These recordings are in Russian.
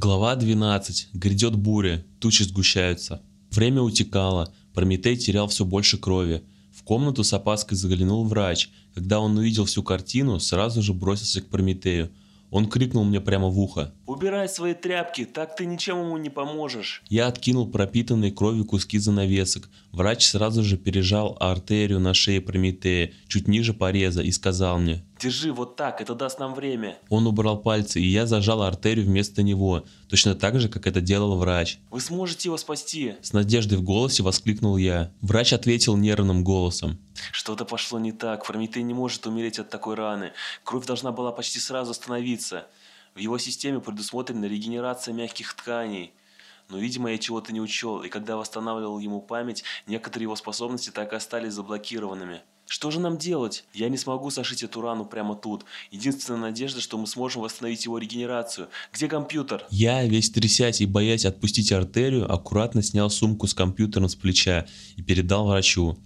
Глава 12. Грядет буря, тучи сгущаются. Время утекало, Прометей терял все больше крови. В комнату с опаской заглянул врач. Когда он увидел всю картину, сразу же бросился к Прометею. Он крикнул мне прямо в ухо. «Убирай свои тряпки, так ты ничем ему не поможешь!» Я откинул пропитанные кровью куски занавесок. Врач сразу же пережал артерию на шее Прометея, чуть ниже пореза, и сказал мне. «Держи вот так, это даст нам время!» Он убрал пальцы, и я зажал артерию вместо него, точно так же, как это делал врач. «Вы сможете его спасти!» С надеждой в голосе воскликнул я. Врач ответил нервным голосом. «Что-то пошло не так, Прометей не может умереть от такой раны. Кровь должна была почти сразу остановиться. В его системе предусмотрена регенерация мягких тканей. Но, видимо, я чего-то не учел, и когда восстанавливал ему память, некоторые его способности так и остались заблокированными. Что же нам делать? Я не смогу сошить эту рану прямо тут. Единственная надежда, что мы сможем восстановить его регенерацию. Где компьютер? Я, весь трясясь и боясь отпустить артерию, аккуратно снял сумку с компьютером с плеча и передал врачу.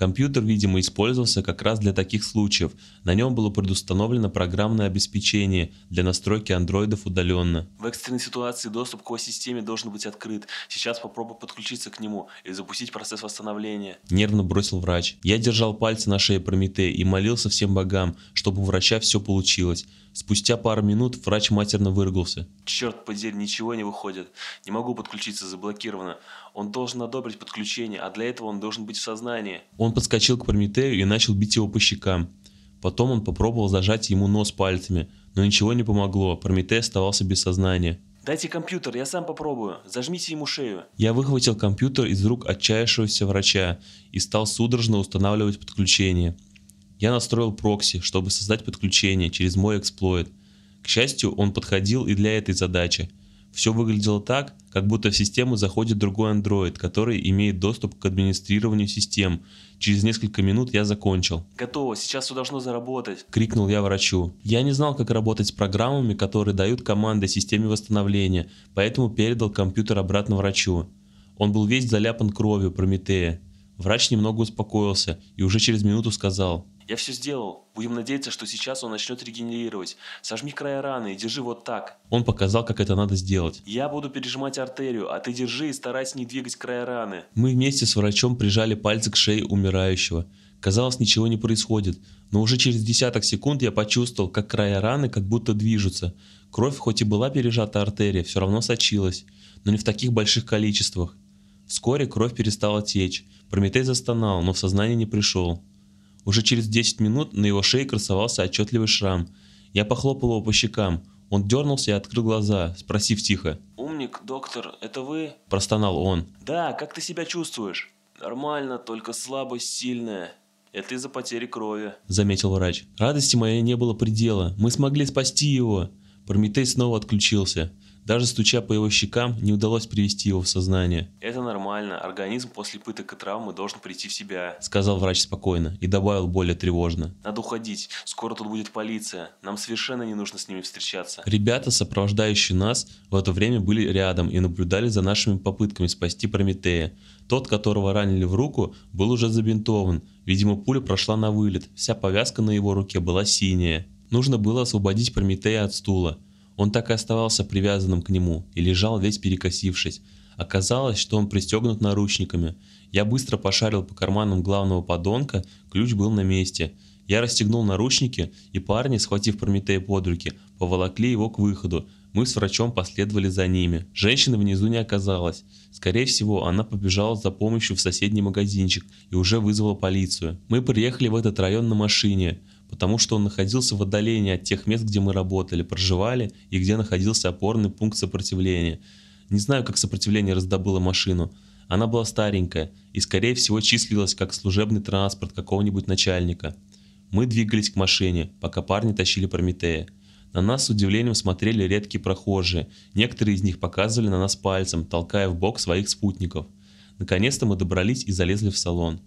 Компьютер, видимо, использовался как раз для таких случаев. На нем было предустановлено программное обеспечение для настройки андроидов удаленно. В экстренной ситуации доступ к его системе должен быть открыт. Сейчас попробую подключиться к нему и запустить процесс восстановления. Нервно бросил врач. Я держал пальцы на шее Прометея и молился всем богам, чтобы у врача все получилось. Спустя пару минут врач матерно выругался. Черт подери, ничего не выходит. Не могу подключиться, заблокировано. Он должен одобрить подключение, а для этого он должен быть в сознании. Он подскочил к Прометею и начал бить его по щекам. Потом он попробовал зажать ему нос пальцами, но ничего не помогло, Прометей оставался без сознания. «Дайте компьютер, я сам попробую. Зажмите ему шею». Я выхватил компьютер из рук отчаявшегося врача и стал судорожно устанавливать подключение. Я настроил прокси, чтобы создать подключение через мой эксплойт. К счастью, он подходил и для этой задачи. Все выглядело так, как будто в систему заходит другой Android, который имеет доступ к администрированию систем. Через несколько минут я закончил. «Готово, сейчас все должно заработать!» – крикнул я врачу. Я не знал, как работать с программами, которые дают команды системе восстановления, поэтому передал компьютер обратно врачу. Он был весь заляпан кровью Прометея. Врач немного успокоился и уже через минуту сказал – я все сделал. Будем надеяться, что сейчас он начнет регенерировать. Сожми края раны и держи вот так. Он показал, как это надо сделать. Я буду пережимать артерию, а ты держи и старайся не двигать края раны. Мы вместе с врачом прижали пальцы к шее умирающего. Казалось, ничего не происходит, но уже через десяток секунд я почувствовал, как края раны как будто движутся. Кровь, хоть и была пережата артерия, все равно сочилась, но не в таких больших количествах. Вскоре кровь перестала течь. Прометей застонал, но в сознание не пришел. Уже через 10 минут на его шее красовался отчетливый шрам. Я похлопал его по щекам. Он дернулся и открыл глаза, спросив тихо. «Умник, доктор, это вы?» – простонал он. «Да, как ты себя чувствуешь?» «Нормально, только слабость сильная. Это из-за потери крови», – заметил врач. Радости моей не было предела. Мы смогли спасти его. Прометей снова отключился. Даже стуча по его щекам, не удалось привести его в сознание. «Это нормально. Организм после пыток и травмы должен прийти в себя», — сказал врач спокойно и добавил более тревожно. «Надо уходить. Скоро тут будет полиция. Нам совершенно не нужно с ними встречаться». Ребята, сопровождающие нас, в это время были рядом и наблюдали за нашими попытками спасти Прометея. Тот, которого ранили в руку, был уже забинтован. Видимо, пуля прошла на вылет. Вся повязка на его руке была синяя. Нужно было освободить Прометея от стула. Он так и оставался привязанным к нему и лежал весь перекосившись. Оказалось, что он пристегнут наручниками. Я быстро пошарил по карманам главного подонка, ключ был на месте. Я расстегнул наручники, и парни, схватив Прометея под руки, поволокли его к выходу. Мы с врачом последовали за ними. Женщины внизу не оказалось. Скорее всего, она побежала за помощью в соседний магазинчик и уже вызвала полицию. Мы приехали в этот район на машине потому что он находился в отдалении от тех мест, где мы работали, проживали и где находился опорный пункт сопротивления. Не знаю, как сопротивление раздобыло машину. Она была старенькая и, скорее всего, числилась как служебный транспорт какого-нибудь начальника. Мы двигались к машине, пока парни тащили Прометея. На нас с удивлением смотрели редкие прохожие. Некоторые из них показывали на нас пальцем, толкая в бок своих спутников. Наконец-то мы добрались и залезли в салон.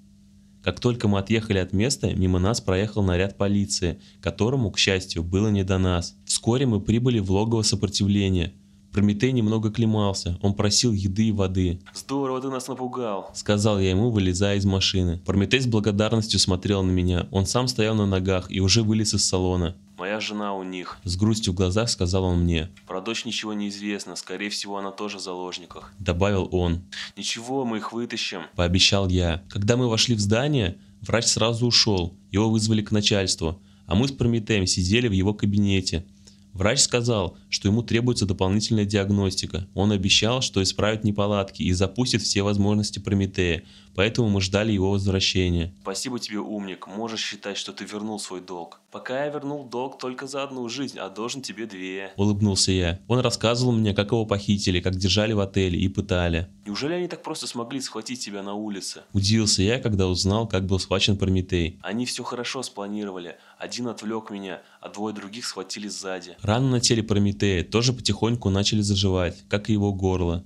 Как только мы отъехали от места, мимо нас проехал наряд полиции, которому, к счастью, было не до нас. Вскоре мы прибыли в логово сопротивления. Прометей немного клемался, он просил еды и воды. «Здорово ты нас напугал», — сказал я ему, вылезая из машины. Прометей с благодарностью смотрел на меня, он сам стоял на ногах и уже вылез из салона. Моя жена у них. С грустью в глазах сказал он мне. Про дочь ничего не известно. Скорее всего, она тоже в заложниках. Добавил он. Ничего, мы их вытащим. Пообещал я. Когда мы вошли в здание, врач сразу ушел. Его вызвали к начальству. А мы с Прометеем сидели в его кабинете. Врач сказал, что ему требуется дополнительная диагностика. Он обещал, что исправит неполадки и запустит все возможности Прометея, поэтому мы ждали его возвращения. Спасибо тебе, умник. Можешь считать, что ты вернул свой долг. Пока я вернул долг только за одну жизнь, а должен тебе две. Улыбнулся я. Он рассказывал мне, как его похитили, как держали в отеле и пытали. Неужели они так просто смогли схватить тебя на улице? Удивился я, когда узнал, как был схвачен Прометей. Они все хорошо спланировали. Один отвлек меня, а двое других схватили сзади. Раны на теле Прометея тоже потихоньку начали заживать, как и его горло.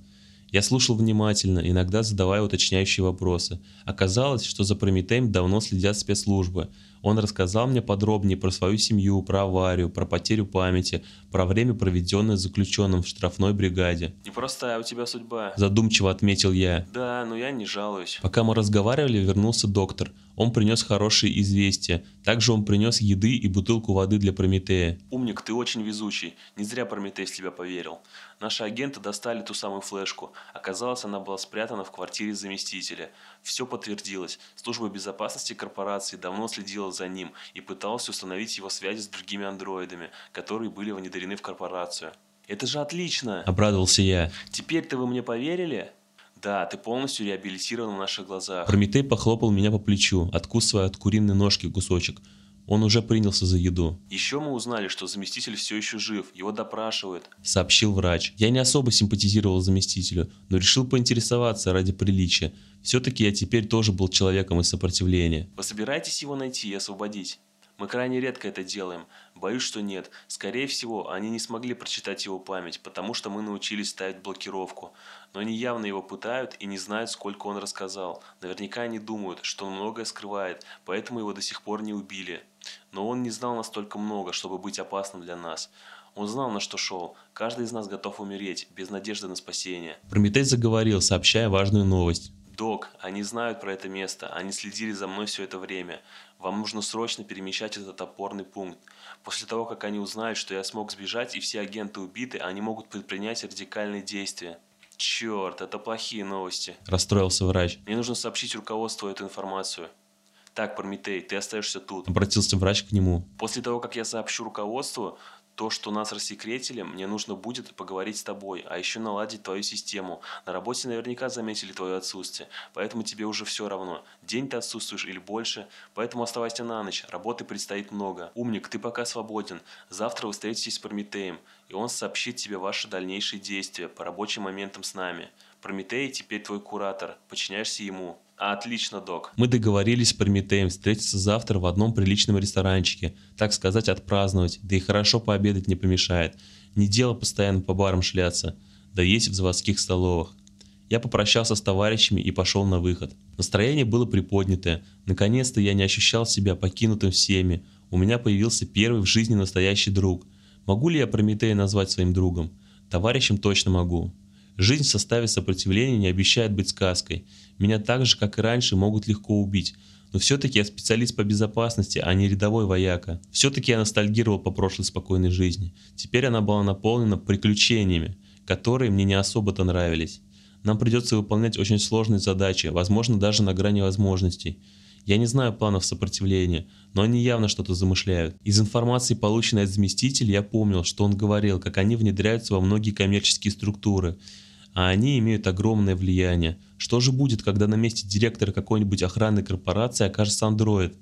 Я слушал внимательно, иногда задавая уточняющие вопросы. Оказалось, что за Прометеем давно следят спецслужбы. Он рассказал мне подробнее про свою семью, про аварию, про потерю памяти, про время, проведенное заключенным в штрафной бригаде. Непростая у тебя судьба. Задумчиво отметил я. Да, но я не жалуюсь. Пока мы разговаривали, вернулся доктор. Он принес хорошие известия. Также он принес еды и бутылку воды для Прометея. Умник, ты очень везучий. Не зря Прометей в тебя поверил. Наши агенты достали ту самую флешку. Оказалось, она была спрятана в квартире заместителя. Все подтвердилось. Служба безопасности корпорации давно следила за ним и пыталась установить его связи с другими андроидами, которые были внедрены в корпорацию. Это же отлично! Обрадовался я. Теперь-то вы мне поверили? Да, ты полностью реабилитирован в наших глазах. Прометей похлопал меня по плечу, откусывая от куриной ножки кусочек. Он уже принялся за еду. Еще мы узнали, что заместитель все еще жив, его допрашивают. Сообщил врач. Я не особо симпатизировал заместителю, но решил поинтересоваться ради приличия. Все-таки я теперь тоже был человеком из сопротивления. Вы собираетесь его найти и освободить? Мы крайне редко это делаем. Боюсь, что нет. Скорее всего, они не смогли прочитать его память, потому что мы научились ставить блокировку. Но они явно его пытают и не знают, сколько он рассказал. Наверняка они думают, что он многое скрывает, поэтому его до сих пор не убили. Но он не знал настолько много, чтобы быть опасным для нас. Он знал, на что шел. Каждый из нас готов умереть, без надежды на спасение. Прометей заговорил, сообщая важную новость. Док, они знают про это место, они следили за мной все это время. Вам нужно срочно перемещать этот опорный пункт. После того, как они узнают, что я смог сбежать и все агенты убиты, они могут предпринять радикальные действия. Черт, это плохие новости. Расстроился врач. Мне нужно сообщить руководству эту информацию. Так, Прометей, ты остаешься тут. Обратился врач к нему. После того, как я сообщу руководству, то, что нас рассекретили, мне нужно будет поговорить с тобой, а еще наладить твою систему. На работе наверняка заметили твое отсутствие, поэтому тебе уже все равно. День ты отсутствуешь или больше, поэтому оставайся на ночь, работы предстоит много. Умник, ты пока свободен. Завтра вы встретитесь с Прометеем, и он сообщит тебе ваши дальнейшие действия по рабочим моментам с нами. Прометей теперь твой куратор, подчиняешься ему. Отлично, док. Мы договорились с Прометеем встретиться завтра в одном приличном ресторанчике, так сказать, отпраздновать, да и хорошо пообедать не помешает. Не дело постоянно по барам шляться, да есть в заводских столовых. Я попрощался с товарищами и пошел на выход. Настроение было приподнятое. Наконец-то я не ощущал себя покинутым всеми. У меня появился первый в жизни настоящий друг. Могу ли я Прометея назвать своим другом? Товарищем точно могу. Жизнь в составе сопротивления не обещает быть сказкой. Меня так же, как и раньше, могут легко убить. Но все-таки я специалист по безопасности, а не рядовой вояка. Все-таки я ностальгировал по прошлой спокойной жизни. Теперь она была наполнена приключениями, которые мне не особо-то нравились. Нам придется выполнять очень сложные задачи, возможно даже на грани возможностей. Я не знаю планов сопротивления, но они явно что-то замышляют. Из информации, полученной от заместителя, я помнил, что он говорил, как они внедряются во многие коммерческие структуры – а они имеют огромное влияние. Что же будет, когда на месте директора какой-нибудь охранной корпорации окажется андроид?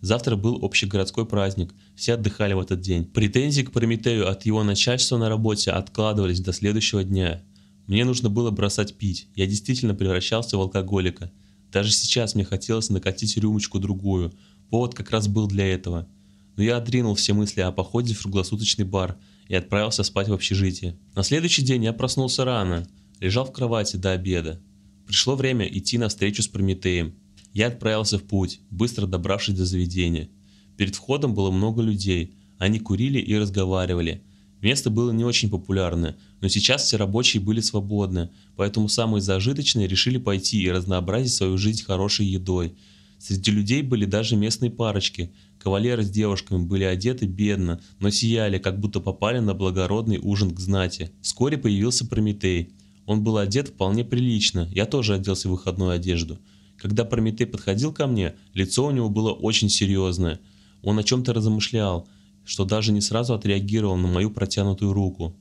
Завтра был общегородской праздник, все отдыхали в этот день. Претензии к Прометею от его начальства на работе откладывались до следующего дня. Мне нужно было бросать пить, я действительно превращался в алкоголика. Даже сейчас мне хотелось накатить рюмочку-другую, повод как раз был для этого. Но я отринул все мысли о походе в круглосуточный бар – и отправился спать в общежитие. На следующий день я проснулся рано, лежал в кровати до обеда. Пришло время идти на встречу с Прометеем. Я отправился в путь, быстро добравшись до заведения. Перед входом было много людей, они курили и разговаривали. Место было не очень популярное, но сейчас все рабочие были свободны, поэтому самые зажиточные решили пойти и разнообразить свою жизнь хорошей едой. Среди людей были даже местные парочки. Кавалеры с девушками были одеты бедно, но сияли, как будто попали на благородный ужин к знати. Вскоре появился Прометей. Он был одет вполне прилично, я тоже оделся в выходную одежду. Когда Прометей подходил ко мне, лицо у него было очень серьезное. Он о чем-то размышлял, что даже не сразу отреагировал на мою протянутую руку.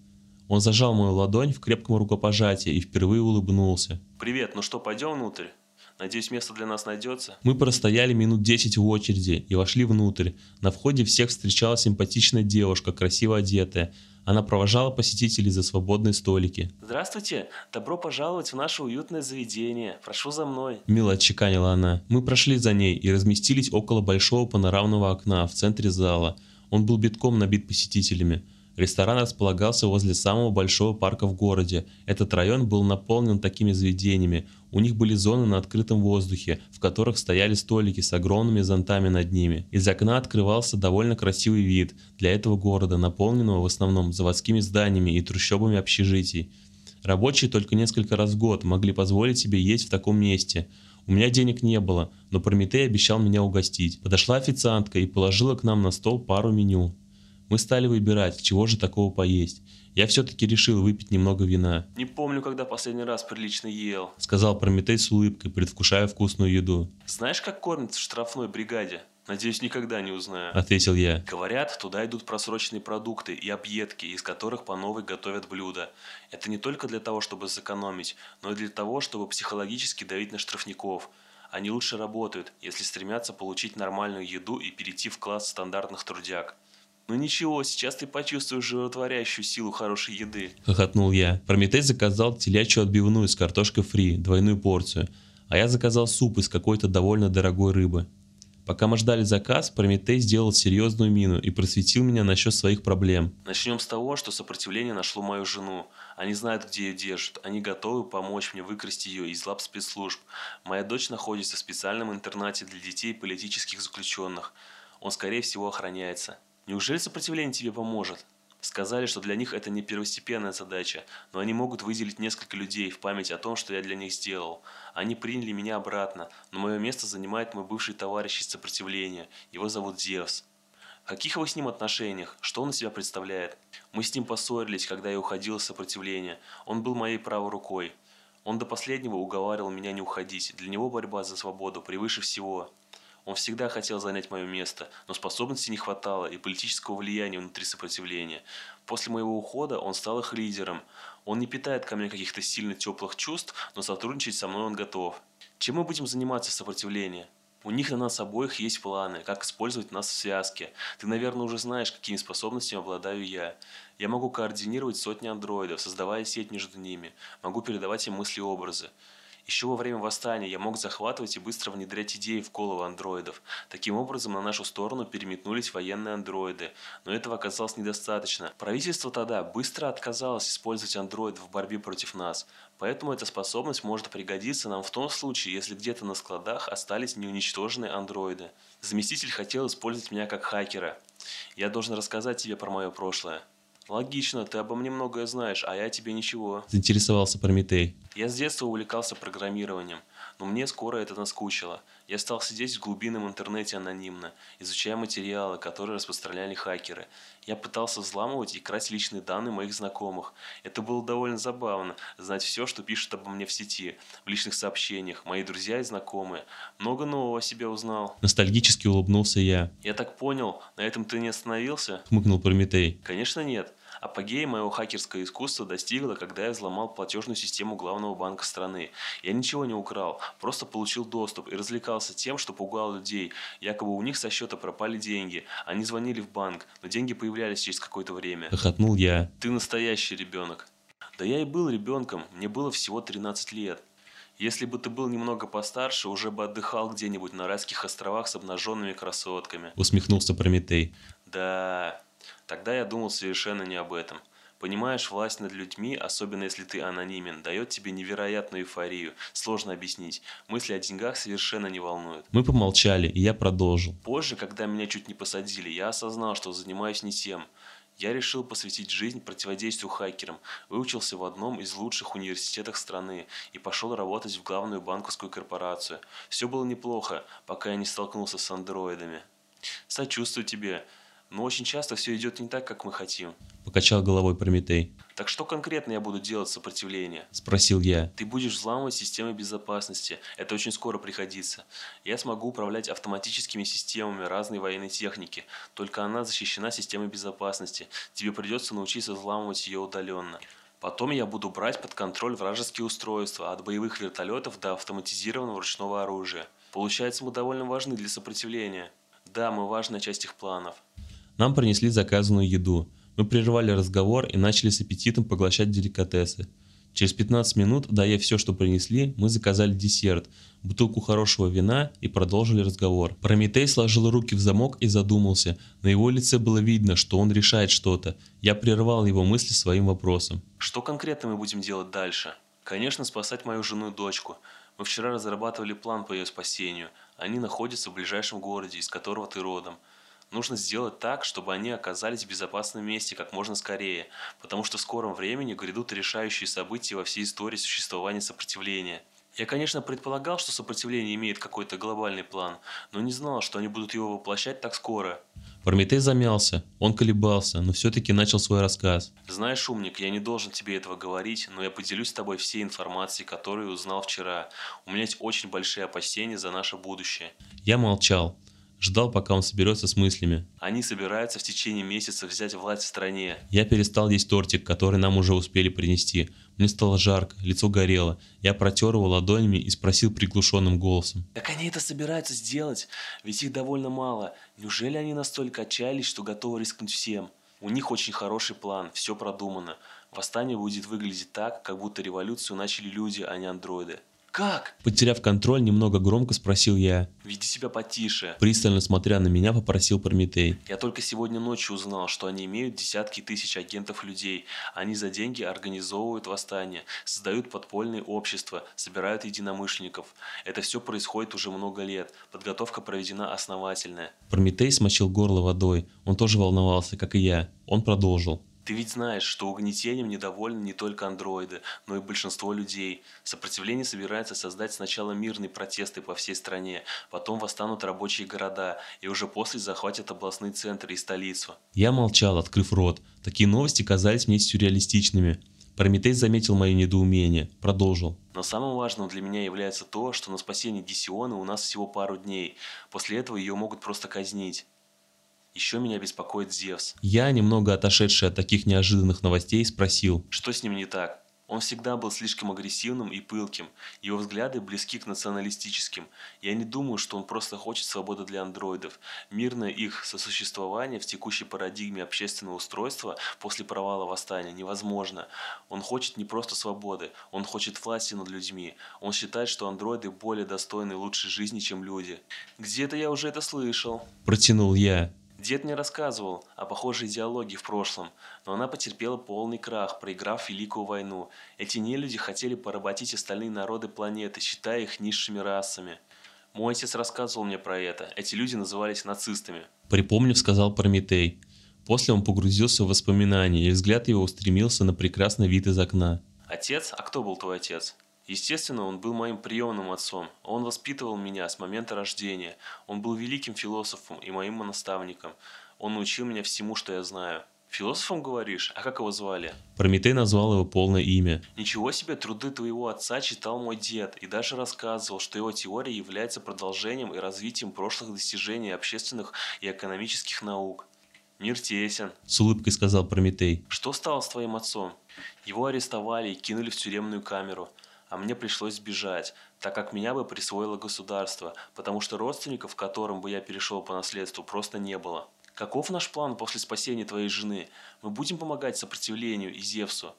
Он зажал мою ладонь в крепком рукопожатии и впервые улыбнулся. Привет, ну что, пойдем внутрь? Надеюсь, место для нас найдется? Мы простояли минут 10 в очереди и вошли внутрь. На входе всех встречала симпатичная девушка, красиво одетая. Она провожала посетителей за свободные столики. Здравствуйте, добро пожаловать в наше уютное заведение. Прошу за мной. Мило отчеканила она. Мы прошли за ней и разместились около большого панорамного окна в центре зала. Он был битком набит посетителями. Ресторан располагался возле самого большого парка в городе. Этот район был наполнен такими заведениями. У них были зоны на открытом воздухе, в которых стояли столики с огромными зонтами над ними. Из окна открывался довольно красивый вид для этого города, наполненного в основном заводскими зданиями и трущобами общежитий. Рабочие только несколько раз в год могли позволить себе есть в таком месте. У меня денег не было, но Прометей обещал меня угостить. Подошла официантка и положила к нам на стол пару меню. Мы стали выбирать, чего же такого поесть. Я все-таки решил выпить немного вина. Не помню, когда последний раз прилично ел. Сказал Прометей с улыбкой, предвкушая вкусную еду. Знаешь, как кормят в штрафной бригаде? Надеюсь, никогда не узнаю. Ответил я. Говорят, туда идут просроченные продукты и объедки, из которых по новой готовят блюда. Это не только для того, чтобы сэкономить, но и для того, чтобы психологически давить на штрафников. Они лучше работают, если стремятся получить нормальную еду и перейти в класс стандартных трудяг. Ну ничего, сейчас ты почувствуешь животворящую силу хорошей еды. Хохотнул я. Прометей заказал телячью отбивную с картошкой фри, двойную порцию. А я заказал суп из какой-то довольно дорогой рыбы. Пока мы ждали заказ, Прометей сделал серьезную мину и просветил меня насчет своих проблем. Начнем с того, что сопротивление нашло мою жену. Они знают, где ее держат. Они готовы помочь мне выкрасть ее из лап спецслужб. Моя дочь находится в специальном интернате для детей политических заключенных. Он, скорее всего, охраняется. Неужели сопротивление тебе поможет? Сказали, что для них это не первостепенная задача, но они могут выделить несколько людей в память о том, что я для них сделал. Они приняли меня обратно, но мое место занимает мой бывший товарищ из сопротивления. Его зовут Зевс. В каких вы с ним отношениях? Что он из себя представляет? Мы с ним поссорились, когда я уходил из сопротивления. Он был моей правой рукой. Он до последнего уговаривал меня не уходить. Для него борьба за свободу превыше всего. Он всегда хотел занять мое место, но способностей не хватало и политического влияния внутри сопротивления. После моего ухода он стал их лидером. Он не питает ко мне каких-то сильно теплых чувств, но сотрудничать со мной он готов. Чем мы будем заниматься в сопротивлении? У них на нас обоих есть планы, как использовать нас в связке. Ты, наверное, уже знаешь, какими способностями обладаю я. Я могу координировать сотни андроидов, создавая сеть между ними. Могу передавать им мысли и образы. Еще во время восстания я мог захватывать и быстро внедрять идеи в головы андроидов. Таким образом, на нашу сторону переметнулись военные андроиды, но этого оказалось недостаточно. Правительство тогда быстро отказалось использовать андроидов в борьбе против нас, поэтому эта способность может пригодиться нам в том случае, если где-то на складах остались неуничтоженные андроиды. Заместитель хотел использовать меня как хакера. Я должен рассказать тебе про мое прошлое. Логично, ты обо мне многое знаешь, а я тебе ничего. Заинтересовался Прометей. Я с детства увлекался программированием, но мне скоро это наскучило. Я стал сидеть в глубинном интернете анонимно, изучая материалы, которые распространяли хакеры. Я пытался взламывать и красть личные данные моих знакомых. Это было довольно забавно, знать все, что пишут обо мне в сети, в личных сообщениях, мои друзья и знакомые. Много нового о себе узнал. Ностальгически улыбнулся я. Я так понял, на этом ты не остановился? Хмыкнул Прометей. Конечно нет. Апогея моего хакерского искусства достигло, когда я взломал платежную систему главного банка страны. Я ничего не украл, просто получил доступ и развлекался тем, что пугал людей. Якобы у них со счета пропали деньги. Они звонили в банк, но деньги появлялись через какое-то время. Хохотнул я. Ты настоящий ребенок. Да я и был ребенком, мне было всего 13 лет. Если бы ты был немного постарше, уже бы отдыхал где-нибудь на райских островах с обнаженными красотками. Усмехнулся Прометей. Да, Тогда я думал совершенно не об этом. Понимаешь, власть над людьми, особенно если ты анонимен, дает тебе невероятную эйфорию. Сложно объяснить. Мысли о деньгах совершенно не волнуют. Мы помолчали, и я продолжил. Позже, когда меня чуть не посадили, я осознал, что занимаюсь не тем. Я решил посвятить жизнь противодействию хакерам, выучился в одном из лучших университетов страны и пошел работать в главную банковскую корпорацию. Все было неплохо, пока я не столкнулся с андроидами. Сочувствую тебе, но очень часто все идет не так, как мы хотим. Покачал головой Прометей. Так что конкретно я буду делать сопротивление? Спросил я. Ты будешь взламывать системы безопасности. Это очень скоро пригодится. Я смогу управлять автоматическими системами разной военной техники. Только она защищена системой безопасности. Тебе придется научиться взламывать ее удаленно. Потом я буду брать под контроль вражеские устройства, от боевых вертолетов до автоматизированного ручного оружия. Получается, мы довольно важны для сопротивления. Да, мы важная часть их планов. Нам принесли заказанную еду. Мы прервали разговор и начали с аппетитом поглощать деликатесы. Через 15 минут, доев все, что принесли, мы заказали десерт, бутылку хорошего вина и продолжили разговор. Прометей сложил руки в замок и задумался. На его лице было видно, что он решает что-то. Я прервал его мысли своим вопросом. Что конкретно мы будем делать дальше? Конечно, спасать мою жену и дочку. Мы вчера разрабатывали план по ее спасению. Они находятся в ближайшем городе, из которого ты родом. Нужно сделать так, чтобы они оказались в безопасном месте как можно скорее, потому что в скором времени грядут решающие события во всей истории существования сопротивления. Я, конечно, предполагал, что сопротивление имеет какой-то глобальный план, но не знал, что они будут его воплощать так скоро. Прометей замялся, он колебался, но все-таки начал свой рассказ. Знаешь, умник, я не должен тебе этого говорить, но я поделюсь с тобой всей информацией, которую узнал вчера. У меня есть очень большие опасения за наше будущее. Я молчал. Ждал, пока он соберется с мыслями. Они собираются в течение месяца взять власть в стране. Я перестал есть тортик, который нам уже успели принести. Мне стало жарко, лицо горело. Я протер его ладонями и спросил приглушенным голосом. Как они это собираются сделать? Ведь их довольно мало. Неужели они настолько отчаялись, что готовы рискнуть всем? У них очень хороший план, все продумано. Восстание будет выглядеть так, как будто революцию начали люди, а не андроиды. Как? Потеряв контроль, немного громко спросил я. Веди себя потише. Пристально смотря на меня, попросил Прометей. Я только сегодня ночью узнал, что они имеют десятки тысяч агентов людей. Они за деньги организовывают восстания, создают подпольные общества, собирают единомышленников. Это все происходит уже много лет. Подготовка проведена основательная. Прометей смочил горло водой. Он тоже волновался, как и я. Он продолжил. Ты ведь знаешь, что угнетением недовольны не только андроиды, но и большинство людей. Сопротивление собирается создать сначала мирные протесты по всей стране, потом восстанут рабочие города, и уже после захватят областные центры и столицу. Я молчал, открыв рот. Такие новости казались мне сюрреалистичными. Прометей заметил мое недоумение, продолжил. Но самым важным для меня является то, что на спасение Дисиона у нас всего пару дней. После этого ее могут просто казнить. Еще меня беспокоит Зевс. Я, немного отошедший от таких неожиданных новостей, спросил. Что с ним не так? Он всегда был слишком агрессивным и пылким. Его взгляды близки к националистическим. Я не думаю, что он просто хочет свободы для андроидов. Мирное их сосуществование в текущей парадигме общественного устройства после провала восстания невозможно. Он хочет не просто свободы, он хочет власти над людьми. Он считает, что андроиды более достойны лучшей жизни, чем люди. Где-то я уже это слышал. Протянул я. Дед мне рассказывал о похожей идеологии в прошлом, но она потерпела полный крах, проиграв Великую войну. Эти нелюди хотели поработить остальные народы планеты, считая их низшими расами. Мой отец рассказывал мне про это. Эти люди назывались нацистами. Припомнив, сказал Прометей. После он погрузился в воспоминания, и взгляд его устремился на прекрасный вид из окна. Отец? А кто был твой отец? Естественно, он был моим приемным отцом. Он воспитывал меня с момента рождения. Он был великим философом и моим наставником. Он научил меня всему, что я знаю. Философом говоришь? А как его звали? Прометей назвал его полное имя. Ничего себе, труды твоего отца читал мой дед и даже рассказывал, что его теория является продолжением и развитием прошлых достижений общественных и экономических наук. Мир тесен. С улыбкой сказал Прометей. Что стало с твоим отцом? Его арестовали и кинули в тюремную камеру а мне пришлось сбежать, так как меня бы присвоило государство, потому что родственников, которым бы я перешел по наследству, просто не было. Каков наш план после спасения твоей жены? Мы будем помогать сопротивлению и Зевсу?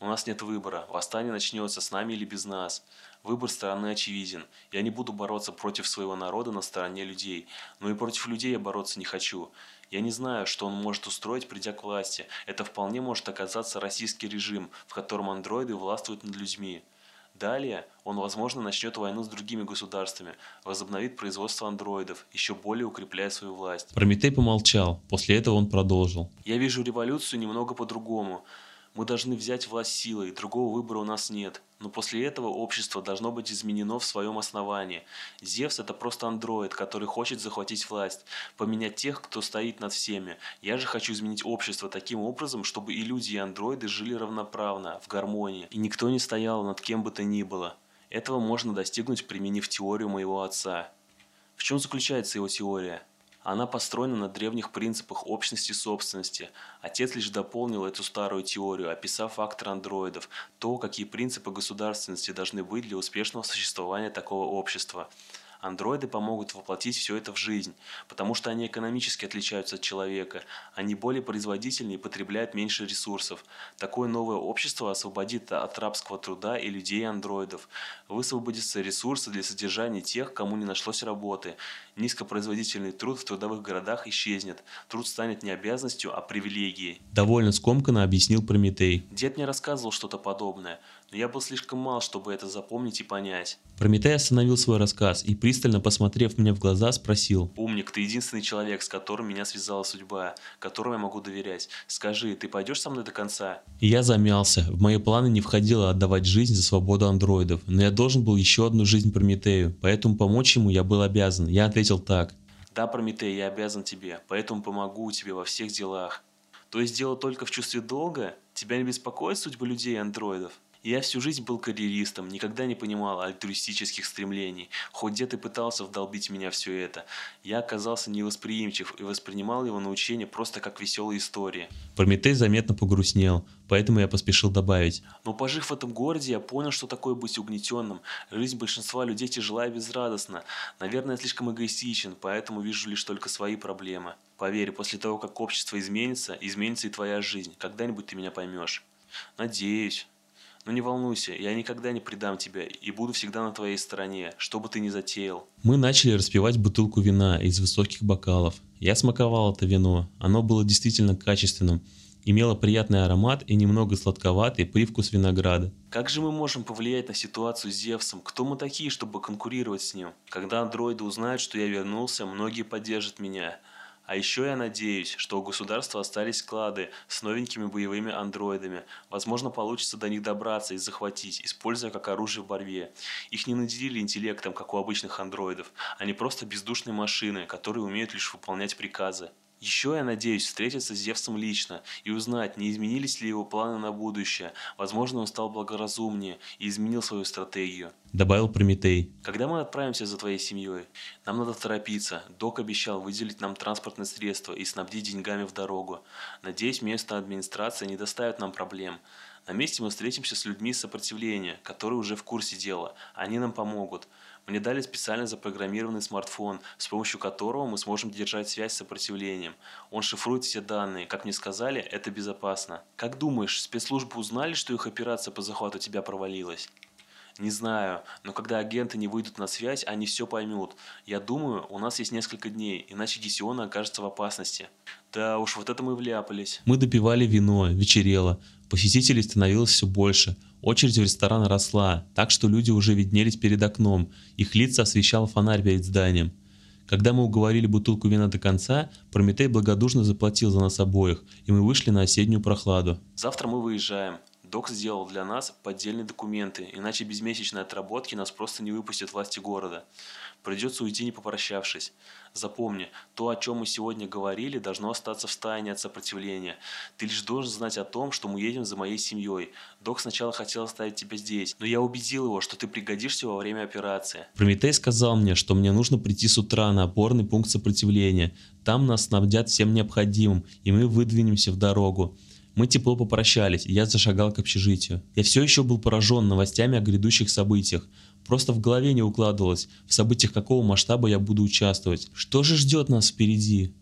У нас нет выбора, восстание начнется с нами или без нас. Выбор стороны очевиден. Я не буду бороться против своего народа на стороне людей, но и против людей я бороться не хочу. Я не знаю, что он может устроить, придя к власти. Это вполне может оказаться российский режим, в котором андроиды властвуют над людьми. Далее он, возможно, начнет войну с другими государствами, возобновит производство андроидов, еще более укрепляя свою власть. Прометей помолчал, после этого он продолжил. Я вижу революцию немного по-другому. Мы должны взять власть силой, другого выбора у нас нет. Но после этого общество должно быть изменено в своем основании. Зевс это просто андроид, который хочет захватить власть, поменять тех, кто стоит над всеми. Я же хочу изменить общество таким образом, чтобы и люди, и андроиды жили равноправно, в гармонии, и никто не стоял над кем бы то ни было. Этого можно достигнуть, применив теорию моего отца. В чем заключается его теория? Она построена на древних принципах общности собственности. Отец лишь дополнил эту старую теорию, описав фактор андроидов, то, какие принципы государственности должны быть для успешного существования такого общества. Андроиды помогут воплотить все это в жизнь, потому что они экономически отличаются от человека, они более производительны и потребляют меньше ресурсов. Такое новое общество освободит от рабского труда и людей-андроидов. Высвободятся ресурсы для содержания тех, кому не нашлось работы. Низкопроизводительный труд в трудовых городах исчезнет. Труд станет не обязанностью, а привилегией. Довольно скомканно объяснил Прометей. Дед мне рассказывал что-то подобное, но я был слишком мал, чтобы это запомнить и понять. Прометей остановил свой рассказ и, пристально посмотрев мне в глаза, спросил. «Умник, ты единственный человек, с которым меня связала судьба, которому я могу доверять. Скажи, ты пойдешь со мной до конца?» И я замялся. В мои планы не входило отдавать жизнь за свободу андроидов, но я должен был еще одну жизнь Прометею, поэтому помочь ему я был обязан. Я ответил так. «Да, Прометей, я обязан тебе, поэтому помогу тебе во всех делах». То есть дело только в чувстве долга? Тебя не беспокоит судьба людей и андроидов? Я всю жизнь был карьеристом, никогда не понимал альтруистических стремлений. Хоть дед и пытался вдолбить меня все это, я оказался невосприимчив и воспринимал его научение просто как веселые истории. Прометей заметно погрустнел, поэтому я поспешил добавить. Но пожив в этом городе, я понял, что такое быть угнетенным. Жизнь большинства людей тяжела и безрадостна. Наверное, я слишком эгоистичен, поэтому вижу лишь только свои проблемы. Поверь, после того, как общество изменится, изменится и твоя жизнь. Когда-нибудь ты меня поймешь. Надеюсь. Но не волнуйся, я никогда не предам тебя и буду всегда на твоей стороне, что бы ты ни затеял. Мы начали распивать бутылку вина из высоких бокалов. Я смаковал это вино. Оно было действительно качественным. Имело приятный аромат и немного сладковатый привкус винограда. Как же мы можем повлиять на ситуацию с Зевсом? Кто мы такие, чтобы конкурировать с ним? Когда андроиды узнают, что я вернулся, многие поддержат меня. А еще я надеюсь, что у государства остались склады с новенькими боевыми андроидами. Возможно, получится до них добраться и захватить, используя как оружие в борьбе. Их не наделили интеллектом, как у обычных андроидов. Они просто бездушные машины, которые умеют лишь выполнять приказы. Еще я надеюсь встретиться с Зевсом лично и узнать, не изменились ли его планы на будущее. Возможно, он стал благоразумнее и изменил свою стратегию. Добавил Прометей. Когда мы отправимся за твоей семьей? Нам надо торопиться. Док обещал выделить нам транспортное средство и снабдить деньгами в дорогу. Надеюсь, местная администрация не доставит нам проблем. На месте мы встретимся с людьми сопротивления, которые уже в курсе дела. Они нам помогут. Мне дали специально запрограммированный смартфон, с помощью которого мы сможем держать связь с сопротивлением. Он шифрует все данные. Как мне сказали, это безопасно. Как думаешь, спецслужбы узнали, что их операция по захвату тебя провалилась? Не знаю, но когда агенты не выйдут на связь, они все поймут. Я думаю, у нас есть несколько дней, иначе Гесиона окажется в опасности. Да уж, вот это мы вляпались. Мы допивали вино, вечерело. Посетителей становилось все больше. Очередь в ресторан росла, так что люди уже виднелись перед окном. Их лица освещал фонарь перед зданием. Когда мы уговорили бутылку вина до конца, Прометей благодушно заплатил за нас обоих, и мы вышли на осеннюю прохладу. Завтра мы выезжаем. Док сделал для нас поддельные документы, иначе без месячной отработки нас просто не выпустят власти города. Придется уйти не попрощавшись. Запомни, то, о чем мы сегодня говорили, должно остаться в стайне от сопротивления. Ты лишь должен знать о том, что мы едем за моей семьей. Док сначала хотел оставить тебя здесь, но я убедил его, что ты пригодишься во время операции. Прометей сказал мне, что мне нужно прийти с утра на опорный пункт сопротивления. Там нас снабдят всем необходимым, и мы выдвинемся в дорогу. Мы тепло попрощались, и я зашагал к общежитию. Я все еще был поражен новостями о грядущих событиях. Просто в голове не укладывалось, в событиях какого масштаба я буду участвовать. Что же ждет нас впереди?